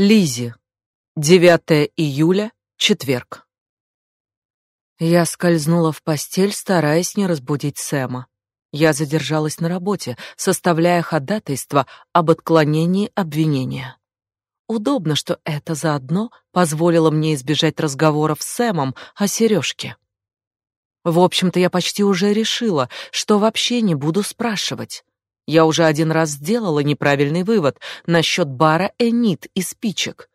Лизи. 9 июля, четверг. Я скользнула в постель, стараясь не разбудить Сэма. Я задержалась на работе, составляя ходатайство об отклонении обвинения. Удобно, что это заодно позволило мне избежать разговоров с Сэмом о сережке. В общем-то, я почти уже решила, что вообще не буду спрашивать. Я уже один раз сделала неправильный вывод насчет бара Энит и спичек.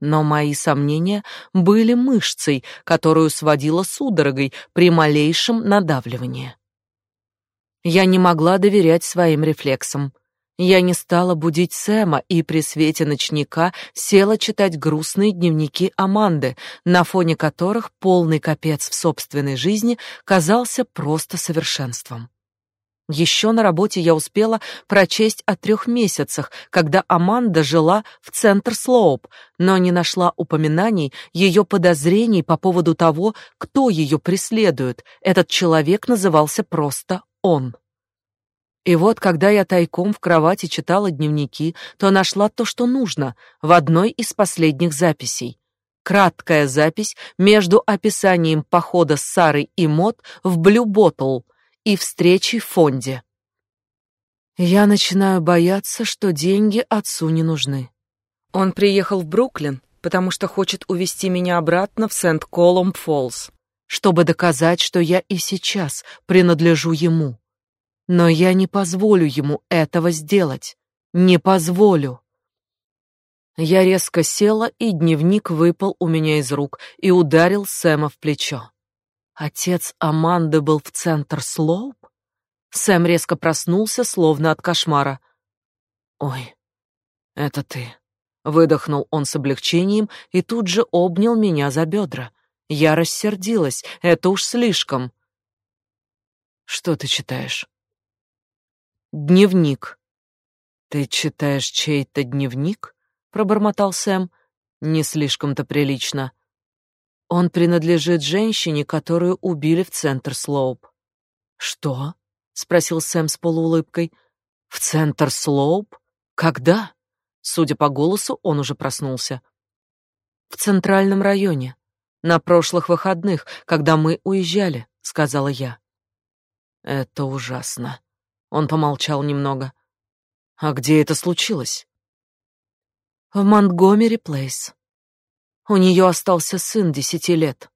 Но мои сомнения были мышцей, которую сводила судорогой при малейшем надавливании. Я не могла доверять своим рефлексам. Я не стала будить Сэма и при свете ночника села читать грустные дневники Аманды, на фоне которых полный капец в собственной жизни казался просто совершенством. Еще на работе я успела прочесть о трех месяцах, когда Аманда жила в центр Слоуп, но не нашла упоминаний ее подозрений по поводу того, кто ее преследует. Этот человек назывался просто он. И вот, когда я тайком в кровати читала дневники, то нашла то, что нужно, в одной из последних записей. Краткая запись между описанием похода с Сарой и Мот в Блю Боттл — и встречи в фонде. Я начинаю бояться, что деньги отцу не нужны. Он приехал в Бруклин, потому что хочет увезти меня обратно в Сент-Колумб-Фоллс, чтобы доказать, что я и сейчас принадлежу ему. Но я не позволю ему этого сделать. Не позволю. Я резко села, и дневник выпал у меня из рук и ударил Сэма в плечо. Отец Аманды был в центр Слоуп? Сэм резко проснулся, словно от кошмара. «Ой, это ты!» Выдохнул он с облегчением и тут же обнял меня за бедра. Я рассердилась, это уж слишком. «Что ты читаешь?» «Дневник». «Ты читаешь чей-то дневник?» — пробормотал Сэм. «Не слишком-то прилично». Он принадлежит женщине, которую убили в центр Слоуп. Что? спросил Сэм с полуулыбкой. В центр Слоуп? Когда? Судя по голосу, он уже проснулся. В центральном районе. На прошлых выходных, когда мы уезжали, сказала я. Это ужасно. Он помолчал немного. А где это случилось? В Монтгомери Плейс. У нее остался сын десяти лет.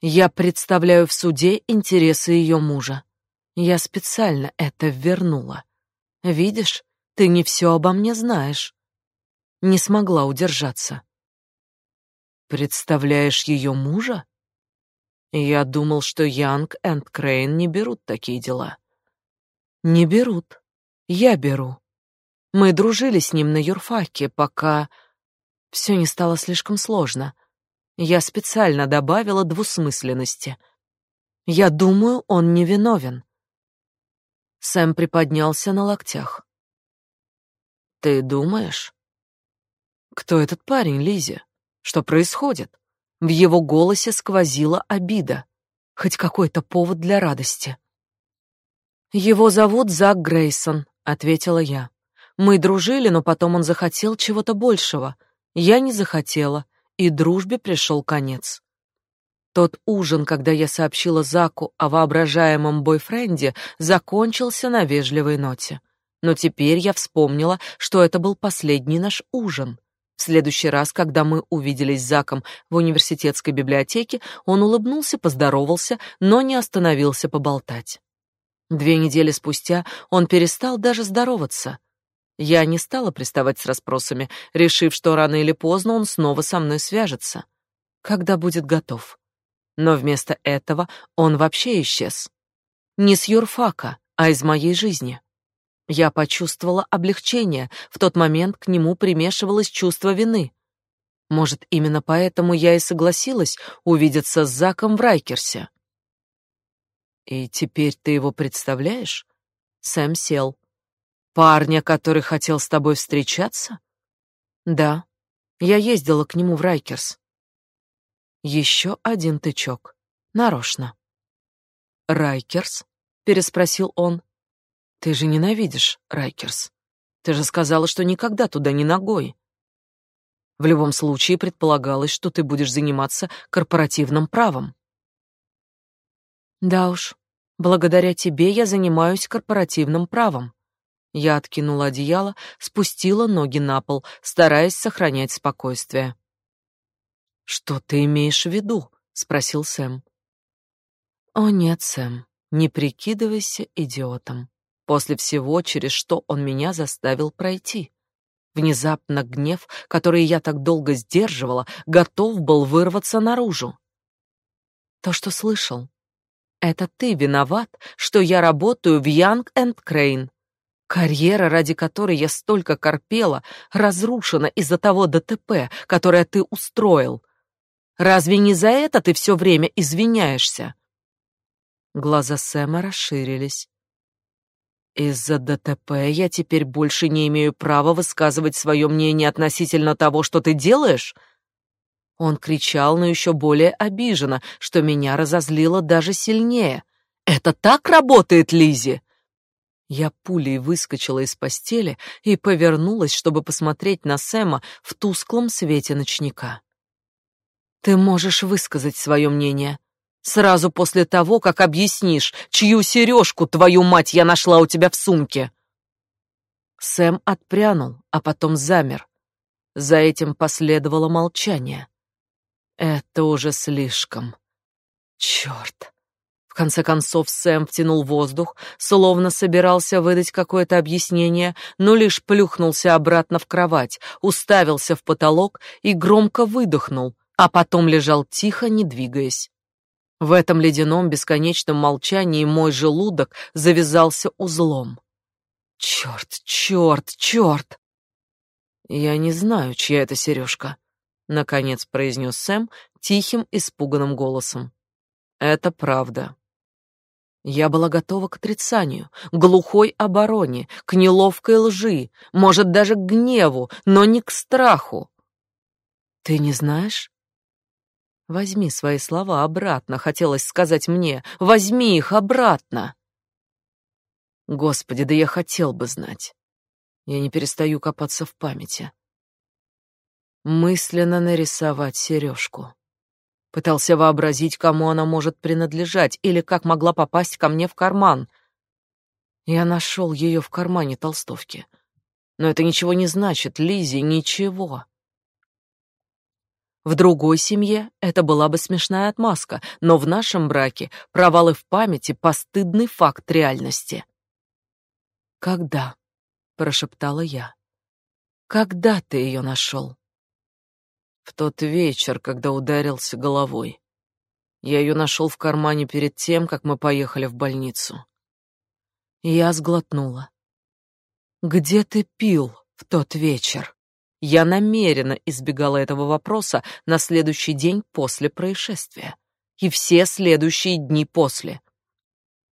Я представляю в суде интересы ее мужа. Я специально это вернула. Видишь, ты не все обо мне знаешь. Не смогла удержаться. Представляешь ее мужа? Я думал, что Янг энд Крейн не берут такие дела. Не берут. Я беру. Мы дружили с ним на юрфаке, пока все не стало слишком сложно. Я специально добавила двусмысленности. Я думаю, он невиновен. Сэм приподнялся на локтях. Ты думаешь? Кто этот парень, Лизи? Что происходит? В его голосе сквозила обида, хоть какой-то повод для радости. Его зовут Зак Грейсон, ответила я. Мы дружили, но потом он захотел чего-то большего. Я не захотела, и дружбе пришел конец. Тот ужин, когда я сообщила Заку о воображаемом бойфренде, закончился на вежливой ноте. Но теперь я вспомнила, что это был последний наш ужин. В следующий раз, когда мы увиделись с Заком в университетской библиотеке, он улыбнулся, поздоровался, но не остановился поболтать. Две недели спустя он перестал даже здороваться. Я не стала приставать с расспросами, решив, что рано или поздно он снова со мной свяжется, когда будет готов. Но вместо этого он вообще исчез. Не с юрфака, а из моей жизни. Я почувствовала облегчение, в тот момент к нему примешивалось чувство вины. Может, именно поэтому я и согласилась увидеться с Заком в Райкерсе. И теперь ты его представляешь? Сэм сел. Парня, который хотел с тобой встречаться? Да. Я ездила к нему в Райкерс. Еще один тычок. Нарочно. Райкерс? переспросил он. Ты же ненавидишь Райкерс. Ты же сказала, что никогда туда не ногой. В любом случае предполагалось, что ты будешь заниматься корпоративным правом. Да уж, благодаря тебе я занимаюсь корпоративным правом. Я откинула одеяло, спустила ноги на пол, стараясь сохранять спокойствие. Что ты имеешь в виду? спросил Сэм. О нет, Сэм, не прикидывайся идиотом. После всего, через что он меня заставил пройти. Внезапно гнев, который я так долго сдерживала, готов был вырваться наружу. То, что слышал, это ты виноват, что я работаю в Young and Crane. Карьера, ради которой я столько корпела, разрушена из-за того ДТП, которое ты устроил. Разве не за это ты все время извиняешься? Глаза Сэма расширились. Из-за ДТП я теперь больше не имею права высказывать свое мнение относительно того, что ты делаешь? Он кричал, но еще более обиженно, что меня разозлило даже сильнее. Это так работает, Лизи. Я пулей выскочила из постели и повернулась, чтобы посмотреть на Сэма в тусклом свете ночника. Ты можешь высказать свое мнение сразу после того, как объяснишь, чью сережку, твою мать, я нашла у тебя в сумке. Сэм отпрянул, а потом замер. За этим последовало молчание. Это уже слишком. Черт. В конце концов Сэм втянул воздух, словно собирался выдать какое-то объяснение, но лишь плюхнулся обратно в кровать, уставился в потолок и громко выдохнул, а потом лежал тихо, не двигаясь. В этом ледяном бесконечном молчании мой желудок завязался узлом. Черт, черт, черт! Я не знаю, чья это сережка, наконец произнес Сэм тихим, испуганным голосом. Это правда. Я была готова к отрицанию, глухой обороне, к неловкой лжи, может, даже к гневу, но не к страху. Ты не знаешь? Возьми свои слова обратно, хотелось сказать мне. Возьми их обратно. Господи, да я хотел бы знать. Я не перестаю копаться в памяти. Мысленно нарисовать сережку. Пытался вообразить, кому она может принадлежать или как могла попасть ко мне в карман. Я нашел ее в кармане толстовки. Но это ничего не значит, Лизи, ничего. В другой семье это была бы смешная отмазка, но в нашем браке провалы в памяти — постыдный факт реальности. «Когда?» — прошептала я. «Когда ты ее нашел?» В тот вечер, когда ударился головой. Я ее нашел в кармане перед тем, как мы поехали в больницу. Я сглотнула. «Где ты пил в тот вечер?» Я намеренно избегала этого вопроса на следующий день после происшествия и все следующие дни после.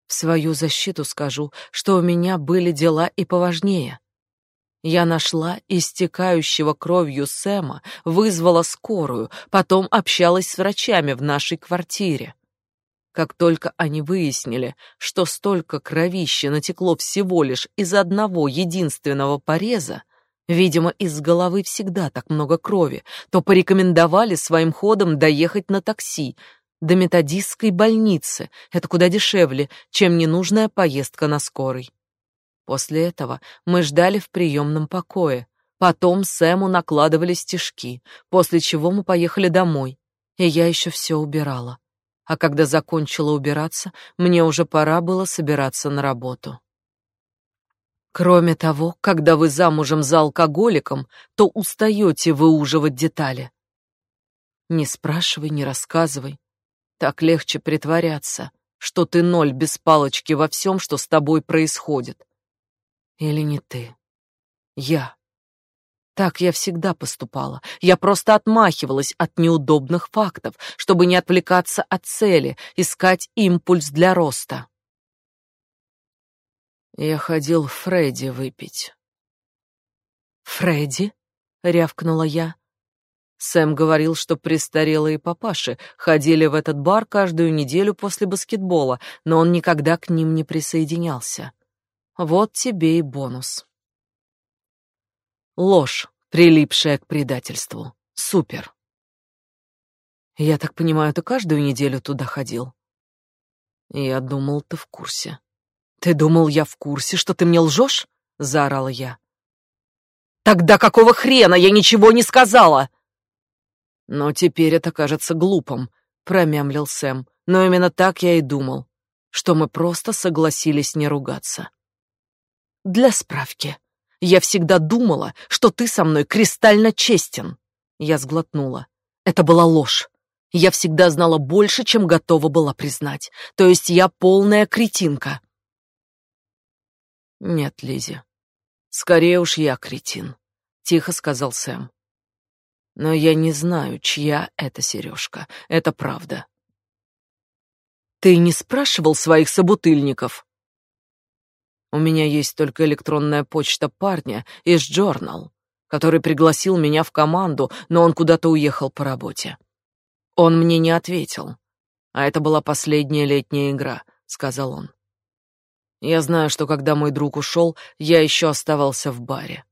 В свою защиту скажу, что у меня были дела и поважнее. Я нашла истекающего кровью Сэма, вызвала скорую, потом общалась с врачами в нашей квартире. Как только они выяснили, что столько кровища натекло всего лишь из одного единственного пореза, видимо, из головы всегда так много крови, то порекомендовали своим ходом доехать на такси до методистской больницы. Это куда дешевле, чем ненужная поездка на скорой. После этого мы ждали в приемном покое. Потом Сэму накладывали стежки, после чего мы поехали домой, и я еще все убирала. А когда закончила убираться, мне уже пора было собираться на работу. Кроме того, когда вы замужем за алкоголиком, то устаете выуживать детали. Не спрашивай, не рассказывай. Так легче притворяться, что ты ноль без палочки во всем, что с тобой происходит. Или не ты? Я. Так я всегда поступала. Я просто отмахивалась от неудобных фактов, чтобы не отвлекаться от цели, искать импульс для роста. Я ходил Фредди выпить. Фредди? рявкнула я. Сэм говорил, что престарелые папаши ходили в этот бар каждую неделю после баскетбола, но он никогда к ним не присоединялся. Вот тебе и бонус. Ложь, прилипшая к предательству. Супер. Я так понимаю, ты каждую неделю туда ходил? Я думал, ты в курсе. Ты думал, я в курсе, что ты мне лжешь? заорала я. Тогда какого хрена я ничего не сказала? Но теперь это кажется глупым, промямлил Сэм. Но именно так я и думал, что мы просто согласились не ругаться. Для справки, я всегда думала, что ты со мной кристально честен. Я сглотнула. Это была ложь. Я всегда знала больше, чем готова была признать. То есть я полная кретинка. Нет, Лизи. Скорее уж я кретин, тихо сказал Сэм. Но я не знаю, чья это сережка. Это правда. Ты не спрашивал своих собутыльников? У меня есть только электронная почта парня из Journal, который пригласил меня в команду, но он куда-то уехал по работе. Он мне не ответил. А это была последняя летняя игра, сказал он. Я знаю, что когда мой друг ушел, я еще оставался в баре.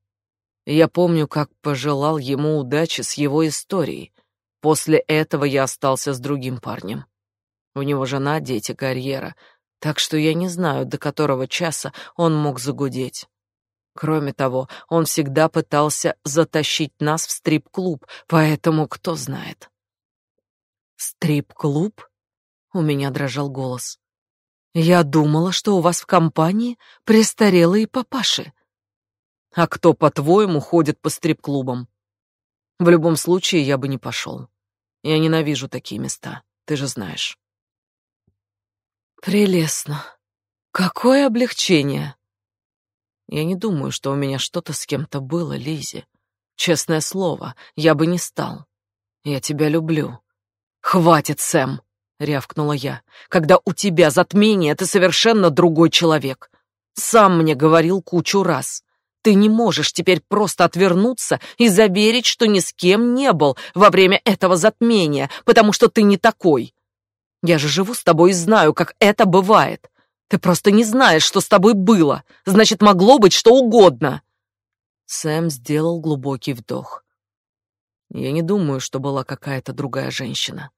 Я помню, как пожелал ему удачи с его историей. После этого я остался с другим парнем. У него жена, дети, карьера — так что я не знаю, до которого часа он мог загудеть. Кроме того, он всегда пытался затащить нас в стрип-клуб, поэтому кто знает. Стрип-клуб? У меня дрожал голос. Я думала, что у вас в компании престарелые папаши. А кто, по-твоему, ходит по стрип-клубам? В любом случае, я бы не пошел. Я ненавижу такие места, ты же знаешь. Прелестно. Какое облегчение. Я не думаю, что у меня что-то с кем-то было, Лизи. Честное слово, я бы не стал. Я тебя люблю. Хватит, Сэм, рявкнула я. Когда у тебя затмение, ты совершенно другой человек. Сам мне говорил кучу раз. Ты не можешь теперь просто отвернуться и заверить, что ни с кем не был во время этого затмения, потому что ты не такой. Я же живу с тобой и знаю, как это бывает. Ты просто не знаешь, что с тобой было. Значит, могло быть что угодно. Сэм сделал глубокий вдох. Я не думаю, что была какая-то другая женщина.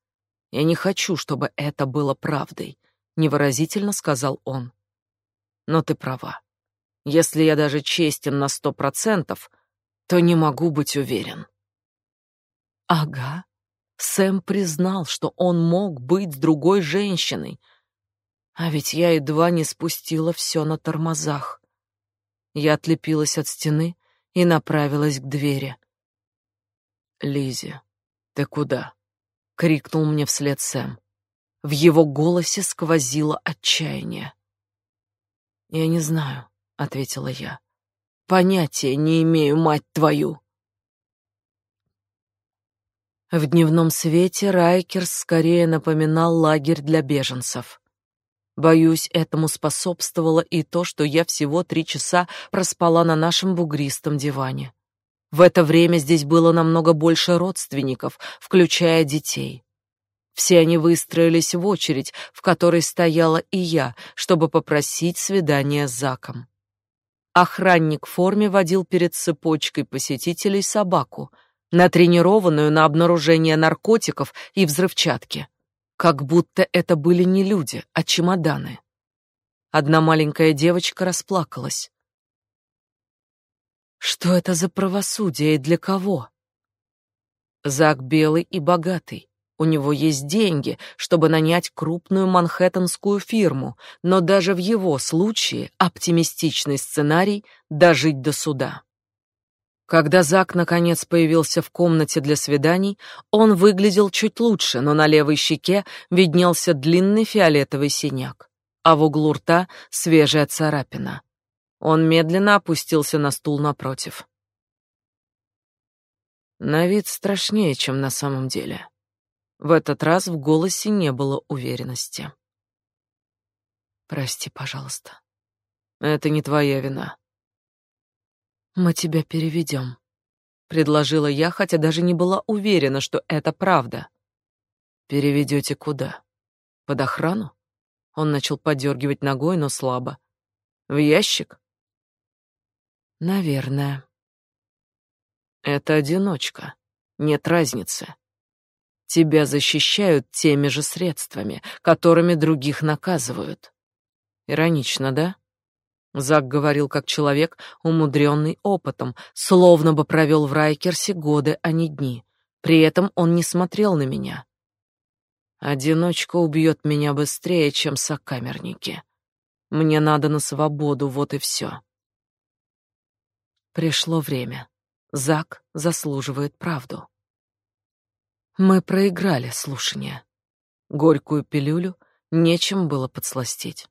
Я не хочу, чтобы это было правдой, невыразительно сказал он. Но ты права. Если я даже честен на сто процентов, то не могу быть уверен. Ага, Сэм признал, что он мог быть с другой женщиной. А ведь я едва не спустила все на тормозах. Я отлепилась от стены и направилась к двери. Лизи, ты куда? крикнул мне вслед Сэм. В его голосе сквозило отчаяние. Я не знаю, ответила я. Понятия не имею, мать твою. В дневном свете Райкерс скорее напоминал лагерь для беженцев. Боюсь, этому способствовало и то, что я всего три часа проспала на нашем бугристом диване. В это время здесь было намного больше родственников, включая детей. Все они выстроились в очередь, в которой стояла и я, чтобы попросить свидания с Заком. Охранник в форме водил перед цепочкой посетителей собаку — натренированную на обнаружение наркотиков и взрывчатки. Как будто это были не люди, а чемоданы. Одна маленькая девочка расплакалась. Что это за правосудие и для кого? Зак белый и богатый. У него есть деньги, чтобы нанять крупную манхэттенскую фирму, но даже в его случае оптимистичный сценарий дожить до суда. Когда Зак наконец появился в комнате для свиданий, он выглядел чуть лучше, но на левой щеке виднелся длинный фиолетовый синяк, а в углу рта свежая царапина. Он медленно опустился на стул напротив. На вид страшнее, чем на самом деле. В этот раз в голосе не было уверенности. Прости, пожалуйста. Это не твоя вина. Мы тебя переведем», — предложила я, хотя даже не была уверена, что это правда. Переведете куда? Под охрану? Он начал подергивать ногой, но слабо. В ящик? Наверное. Это одиночка. Нет разницы. Тебя защищают теми же средствами, которыми других наказывают. Иронично, да? Зак говорил как человек, умудренный опытом, словно бы провел в Райкерсе годы, а не дни. При этом он не смотрел на меня. Одиночка убьет меня быстрее, чем сокамерники. Мне надо на свободу, вот и все. Пришло время. Зак заслуживает правду. Мы проиграли слушание. Горькую пилюлю нечем было подсластить.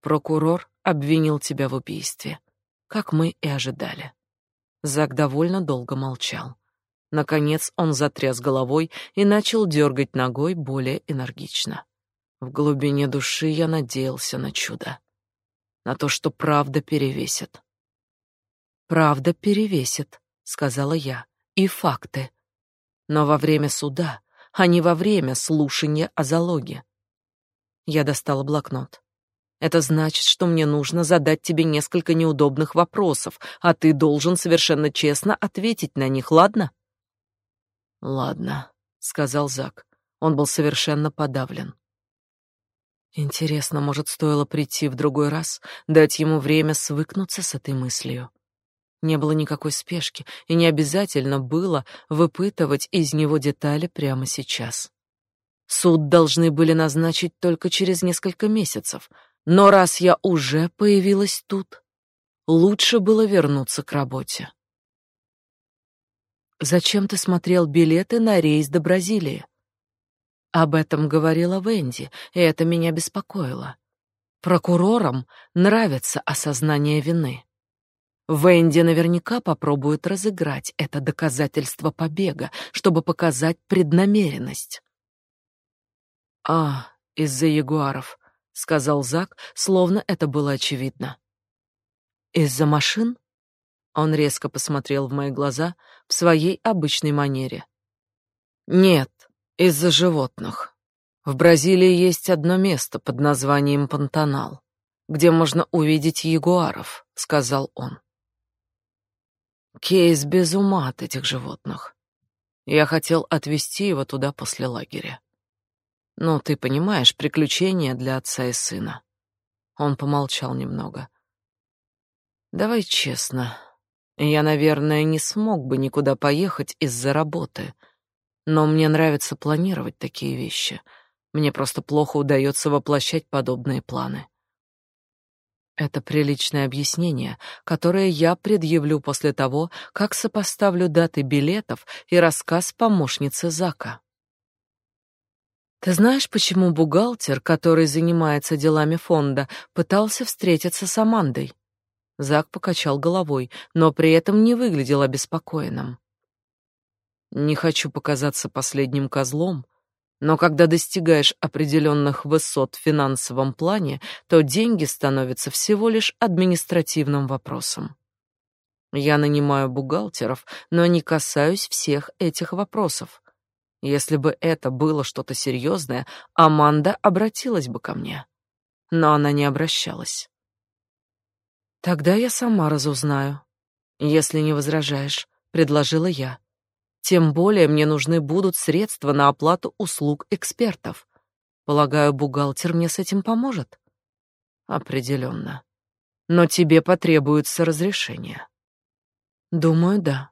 Прокурор обвинил тебя в убийстве, как мы и ожидали. Зак довольно долго молчал. Наконец он затряс головой и начал дергать ногой более энергично. В глубине души я надеялся на чудо. На то, что правда перевесит. «Правда перевесит», — сказала я, — «и факты но во время суда, а не во время слушания о залоге. Я достала блокнот. Это значит, что мне нужно задать тебе несколько неудобных вопросов, а ты должен совершенно честно ответить на них, ладно? Ладно, сказал Зак. Он был совершенно подавлен. Интересно, может, стоило прийти в другой раз, дать ему время свыкнуться с этой мыслью. Не было никакой спешки, и не обязательно было выпытывать из него детали прямо сейчас. Суд должны были назначить только через несколько месяцев, но раз я уже появилась тут, лучше было вернуться к работе. Зачем ты смотрел билеты на рейс до Бразилии? Об этом говорила Венди, и это меня беспокоило. Прокурорам нравится осознание вины. Венди наверняка попробует разыграть это доказательство побега, чтобы показать преднамеренность. «А, из-за ягуаров», — сказал Зак, словно это было очевидно. «Из-за машин?» Он резко посмотрел в мои глаза в своей обычной манере. «Нет, из-за животных. В Бразилии есть одно место под названием Пантанал, где можно увидеть ягуаров», — сказал он. Кейс без ума от этих животных. Я хотел отвезти его туда после лагеря. Ну, ты понимаешь, приключения для отца и сына. Он помолчал немного. Давай честно. Я, наверное, не смог бы никуда поехать из-за работы, но мне нравится планировать такие вещи. Мне просто плохо удается воплощать подобные планы. Это приличное объяснение, которое я предъявлю после того, как сопоставлю даты билетов и рассказ помощницы Зака. Ты знаешь, почему бухгалтер, который занимается делами фонда, пытался встретиться с Амандой? Зак покачал головой, но при этом не выглядел обеспокоенным. Не хочу показаться последним козлом, но когда достигаешь определенных высот в финансовом плане, то деньги становятся всего лишь административным вопросом. Я нанимаю бухгалтеров, но не касаюсь всех этих вопросов. Если бы это было что-то серьезное, Аманда обратилась бы ко мне. Но она не обращалась. Тогда я сама разузнаю, если не возражаешь, предложила я. Тем более мне нужны будут средства на оплату услуг экспертов. Полагаю, бухгалтер мне с этим поможет? Определенно. Но тебе потребуется разрешение. Думаю, да.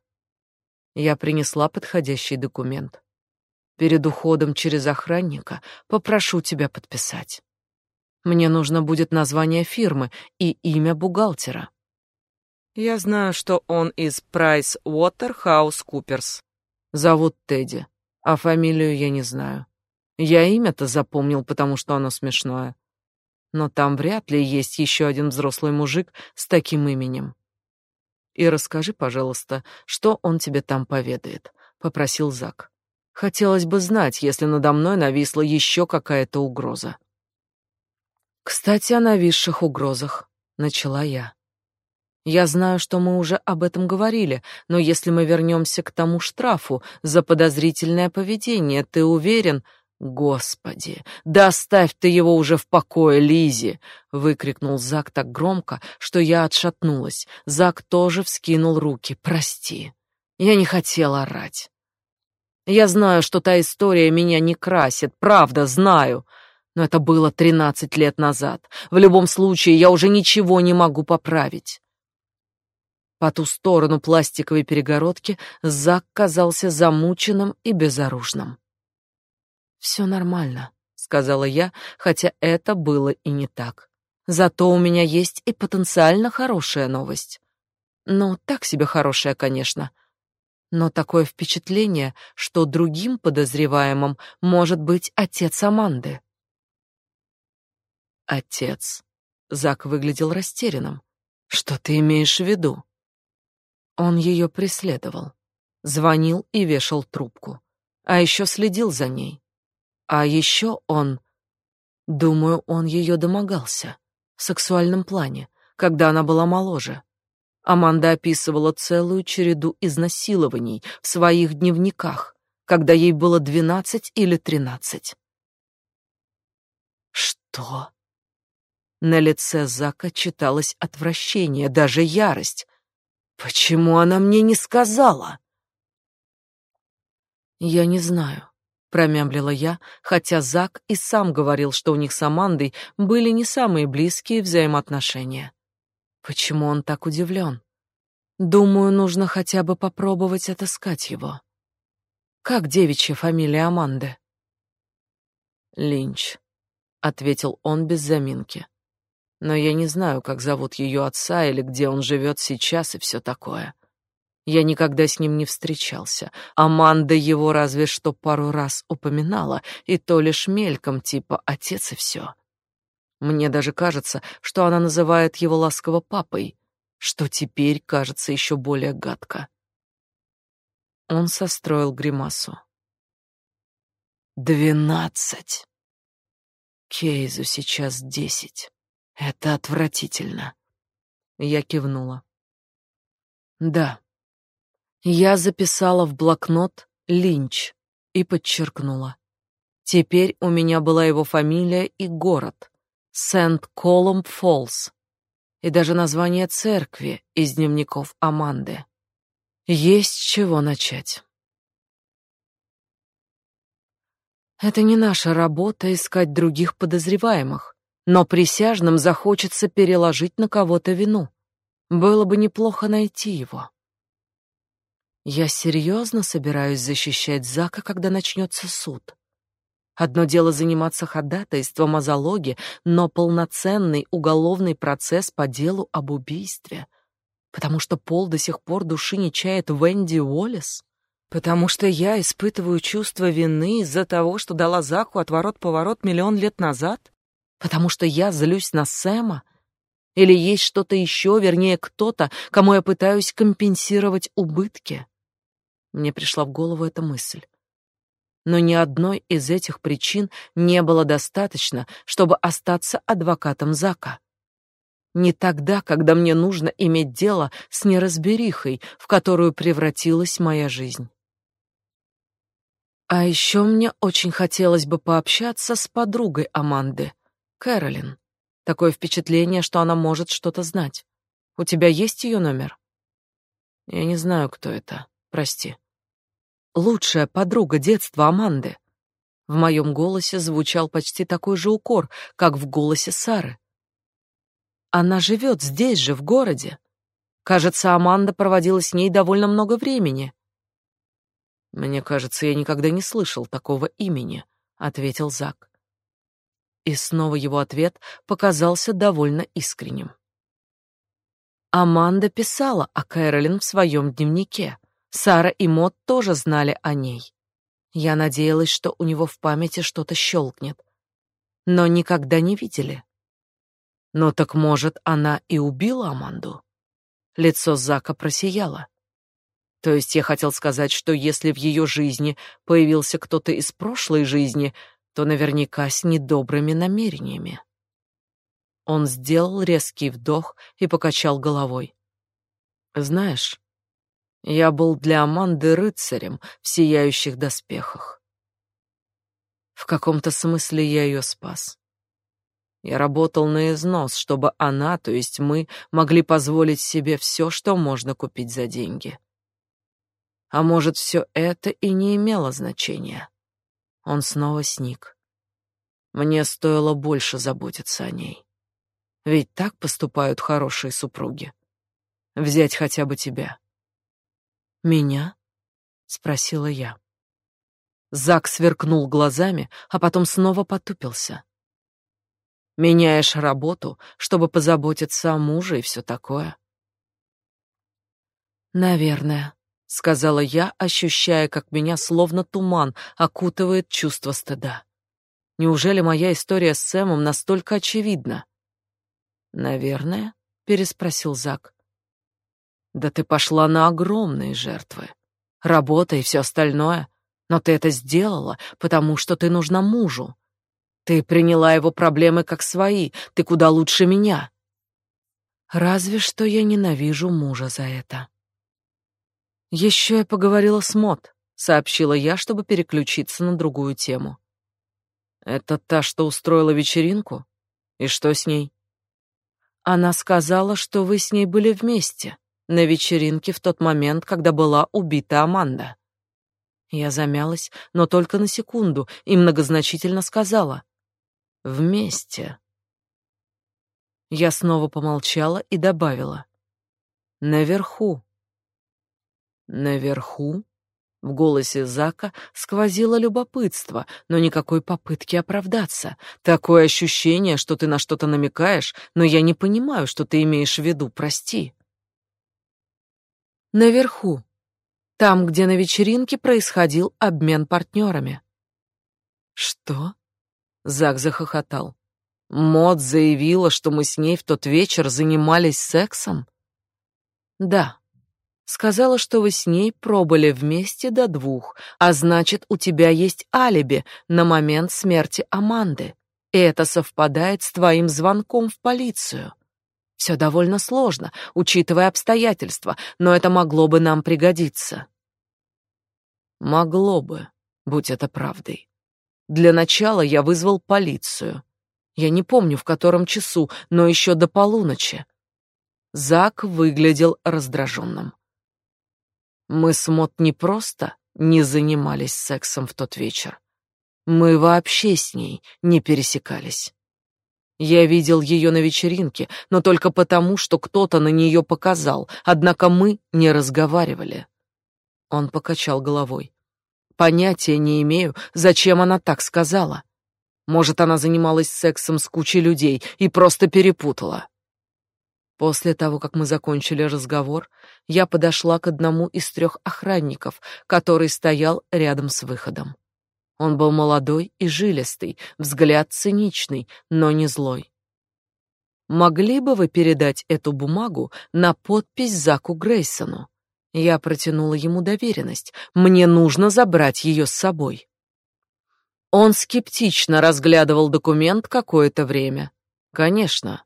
Я принесла подходящий документ. Перед уходом через охранника попрошу тебя подписать. Мне нужно будет название фирмы и имя бухгалтера. Я знаю, что он из Price Waterhouse Coopers. Зовут Тедди, а фамилию я не знаю. Я имя-то запомнил, потому что оно смешное. Но там вряд ли есть еще один взрослый мужик с таким именем. И расскажи, пожалуйста, что он тебе там поведает, попросил Зак. Хотелось бы знать, если надо мной нависла еще какая-то угроза. Кстати, о нависших угрозах, начала я. Я знаю, что мы уже об этом говорили, но если мы вернемся к тому штрафу за подозрительное поведение, ты уверен? Господи, да ты его уже в покое, Лизи, выкрикнул Зак так громко, что я отшатнулась. Зак тоже вскинул руки. Прости. Я не хотела орать. Я знаю, что та история меня не красит, правда, знаю. Но это было тринадцать лет назад. В любом случае, я уже ничего не могу поправить. По ту сторону пластиковой перегородки Зак казался замученным и безоружным. «Все нормально», — сказала я, хотя это было и не так. «Зато у меня есть и потенциально хорошая новость. Ну, так себе хорошая, конечно. Но такое впечатление, что другим подозреваемым может быть отец Аманды». «Отец?» Зак выглядел растерянным. «Что ты имеешь в виду?» Он ее преследовал, звонил и вешал трубку, а еще следил за ней. А еще он... Думаю, он ее домогался в сексуальном плане, когда она была моложе. Аманда описывала целую череду изнасилований в своих дневниках, когда ей было двенадцать или тринадцать. Что? На лице Зака читалось отвращение, даже ярость. Почему она мне не сказала? Я не знаю, промямлила я, хотя Зак и сам говорил, что у них с Амандой были не самые близкие взаимоотношения. Почему он так удивлен? Думаю, нужно хотя бы попробовать отыскать его. Как девичья фамилия Аманды? Линч, ответил он без заминки но я не знаю, как зовут ее отца или где он живет сейчас и все такое. Я никогда с ним не встречался. Аманда его разве что пару раз упоминала, и то лишь мельком, типа отец и все. Мне даже кажется, что она называет его ласково папой, что теперь кажется еще более гадко. Он состроил гримасу. «Двенадцать! Кейзу сейчас десять. Это отвратительно. Я кивнула. Да. Я записала в блокнот Линч и подчеркнула. Теперь у меня была его фамилия и город Сент-Колумб-Фоллс и даже название церкви из дневников Аманды. Есть чего начать. Это не наша работа искать других подозреваемых, но присяжным захочется переложить на кого-то вину. Было бы неплохо найти его. Я серьезно собираюсь защищать Зака, когда начнется суд. Одно дело заниматься ходатайством о залоге, но полноценный уголовный процесс по делу об убийстве. Потому что Пол до сих пор души не чает Венди Уоллес. Потому что я испытываю чувство вины из-за того, что дала Заку отворот-поворот миллион лет назад. Потому что я злюсь на Сэма? Или есть что-то еще, вернее, кто-то, кому я пытаюсь компенсировать убытки? Мне пришла в голову эта мысль. Но ни одной из этих причин не было достаточно, чтобы остаться адвокатом Зака. Не тогда, когда мне нужно иметь дело с неразберихой, в которую превратилась моя жизнь. А еще мне очень хотелось бы пообщаться с подругой Аманды, Кэролин. Такое впечатление, что она может что-то знать. У тебя есть ее номер? Я не знаю, кто это. Прости. Лучшая подруга детства Аманды. В моем голосе звучал почти такой же укор, как в голосе Сары. Она живет здесь же, в городе. Кажется, Аманда проводила с ней довольно много времени. Мне кажется, я никогда не слышал такого имени, ответил Зак. И снова его ответ показался довольно искренним. Аманда писала о Кэролин в своем дневнике. Сара и Мот тоже знали о ней. Я надеялась, что у него в памяти что-то щелкнет. Но никогда не видели. Но так может, она и убила Аманду? Лицо Зака просияло. То есть я хотел сказать, что если в ее жизни появился кто-то из прошлой жизни, то наверняка с недобрыми намерениями. Он сделал резкий вдох и покачал головой. Знаешь, я был для Аманды рыцарем в сияющих доспехах. В каком-то смысле я ее спас. Я работал на износ, чтобы она, то есть мы, могли позволить себе все, что можно купить за деньги. А может, все это и не имело значения. Он снова сник. Мне стоило больше заботиться о ней. Ведь так поступают хорошие супруги. Взять хотя бы тебя. Меня? спросила я. Зак сверкнул глазами, а потом снова потупился. Меняешь работу, чтобы позаботиться о муже и все такое. Наверное, сказала я, ощущая, как меня словно туман окутывает чувство стыда. Неужели моя история с Сэмом настолько очевидна? Наверное, переспросил Зак. Да ты пошла на огромные жертвы. Работа и все остальное, но ты это сделала, потому что ты нужна мужу. Ты приняла его проблемы как свои, ты куда лучше меня. Разве что я ненавижу мужа за это. Еще я поговорила с Мот, сообщила я, чтобы переключиться на другую тему. Это та, что устроила вечеринку? И что с ней? Она сказала, что вы с ней были вместе на вечеринке в тот момент, когда была убита Аманда. Я замялась, но только на секунду, и многозначительно сказала: Вместе. Я снова помолчала и добавила. Наверху. Наверху? В голосе Зака сквозило любопытство, но никакой попытки оправдаться. Такое ощущение, что ты на что-то намекаешь, но я не понимаю, что ты имеешь в виду, прости. Наверху. Там, где на вечеринке происходил обмен партнерами. Что? Зак захохотал. Мод заявила, что мы с ней в тот вечер занимались сексом? Да. Сказала, что вы с ней пробыли вместе до двух, а значит, у тебя есть алиби на момент смерти Аманды. И это совпадает с твоим звонком в полицию. Все довольно сложно, учитывая обстоятельства, но это могло бы нам пригодиться. Могло бы, будь это правдой. Для начала я вызвал полицию. Я не помню, в котором часу, но еще до полуночи. Зак выглядел раздраженным. Мы с Мот не просто не занимались сексом в тот вечер. Мы вообще с ней не пересекались. Я видел ее на вечеринке, но только потому, что кто-то на нее показал, однако мы не разговаривали. Он покачал головой. Понятия не имею, зачем она так сказала. Может, она занималась сексом с кучей людей и просто перепутала. После того, как мы закончили разговор, я подошла к одному из трех охранников, который стоял рядом с выходом. Он был молодой и жилистый, взгляд циничный, но не злой. Могли бы вы передать эту бумагу на подпись Заку Грейсону? Я протянула ему доверенность. Мне нужно забрать ее с собой. Он скептично разглядывал документ какое-то время. Конечно.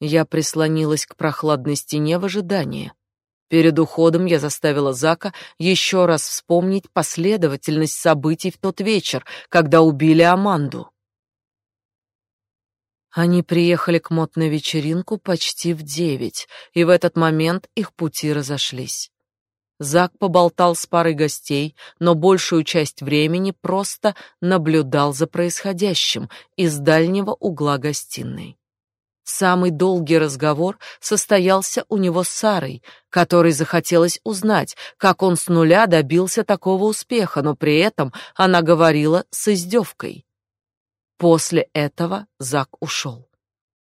Я прислонилась к прохладной стене в ожидании. Перед уходом я заставила Зака еще раз вспомнить последовательность событий в тот вечер, когда убили Аманду. Они приехали к Мот на вечеринку почти в девять, и в этот момент их пути разошлись. Зак поболтал с парой гостей, но большую часть времени просто наблюдал за происходящим из дальнего угла гостиной. Самый долгий разговор состоялся у него с Сарой, которой захотелось узнать, как он с нуля добился такого успеха, но при этом она говорила с издевкой. После этого Зак ушел,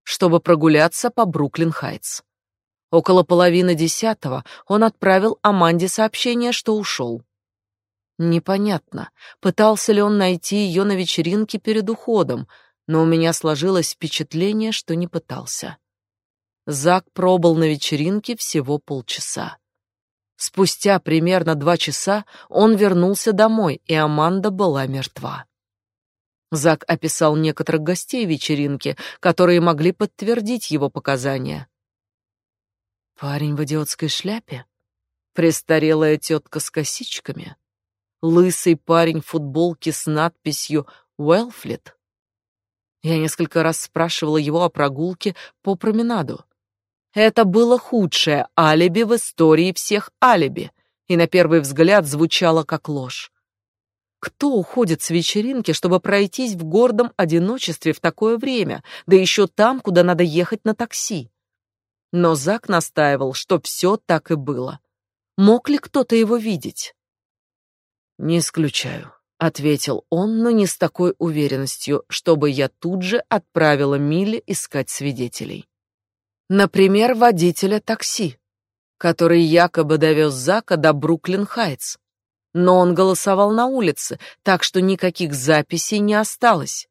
чтобы прогуляться по Бруклин-Хайтс. Около половины десятого он отправил Аманде сообщение, что ушел. Непонятно, пытался ли он найти ее на вечеринке перед уходом, но у меня сложилось впечатление, что не пытался. Зак пробыл на вечеринке всего полчаса. Спустя примерно два часа он вернулся домой, и Аманда была мертва. Зак описал некоторых гостей вечеринки, которые могли подтвердить его показания. Парень в идиотской шляпе? Престарелая тетка с косичками? Лысый парень в футболке с надписью «Уэлфлит»? Я несколько раз спрашивала его о прогулке по променаду. Это было худшее алиби в истории всех алиби, и на первый взгляд звучало как ложь. Кто уходит с вечеринки, чтобы пройтись в гордом одиночестве в такое время, да еще там, куда надо ехать на такси? Но Зак настаивал, что все так и было. Мог ли кто-то его видеть? Не исключаю, ответил он, но не с такой уверенностью, чтобы я тут же отправила Милли искать свидетелей. Например, водителя такси, который якобы довез Зака до Бруклин-Хайтс но он голосовал на улице, так что никаких записей не осталось.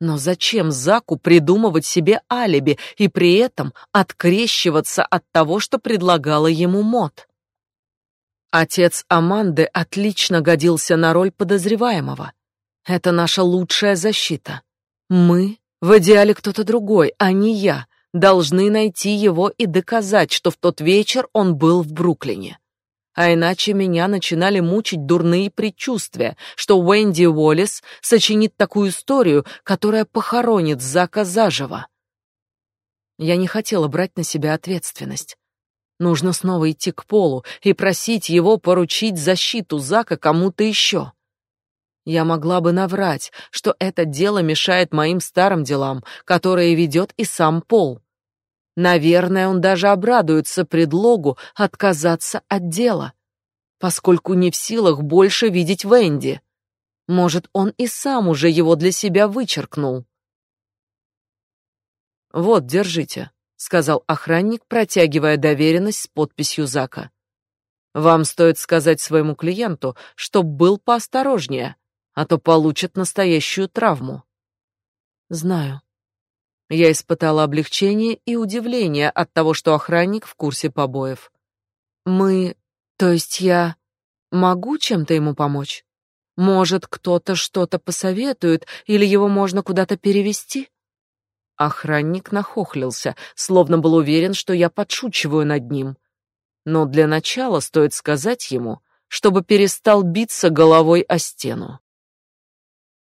Но зачем Заку придумывать себе алиби и при этом открещиваться от того, что предлагала ему Мот? Отец Аманды отлично годился на роль подозреваемого. Это наша лучшая защита. Мы, в идеале кто-то другой, а не я, должны найти его и доказать, что в тот вечер он был в Бруклине а иначе меня начинали мучить дурные предчувствия, что Уэнди Уоллес сочинит такую историю, которая похоронит Зака заживо. Я не хотела брать на себя ответственность. Нужно снова идти к Полу и просить его поручить защиту Зака кому-то еще. Я могла бы наврать, что это дело мешает моим старым делам, которые ведет и сам Пол. Наверное, он даже обрадуется предлогу отказаться от дела, поскольку не в силах больше видеть Венди. Может, он и сам уже его для себя вычеркнул. Вот, держите, сказал охранник, протягивая доверенность с подписью Зака. Вам стоит сказать своему клиенту, чтоб был поосторожнее, а то получит настоящую травму. Знаю. Я испытала облегчение и удивление от того, что охранник в курсе побоев. Мы, то есть я могу чем-то ему помочь? Может, кто-то что-то посоветует или его можно куда-то перевести? Охранник нахохлился, словно был уверен, что я подшучиваю над ним. Но для начала стоит сказать ему, чтобы перестал биться головой о стену.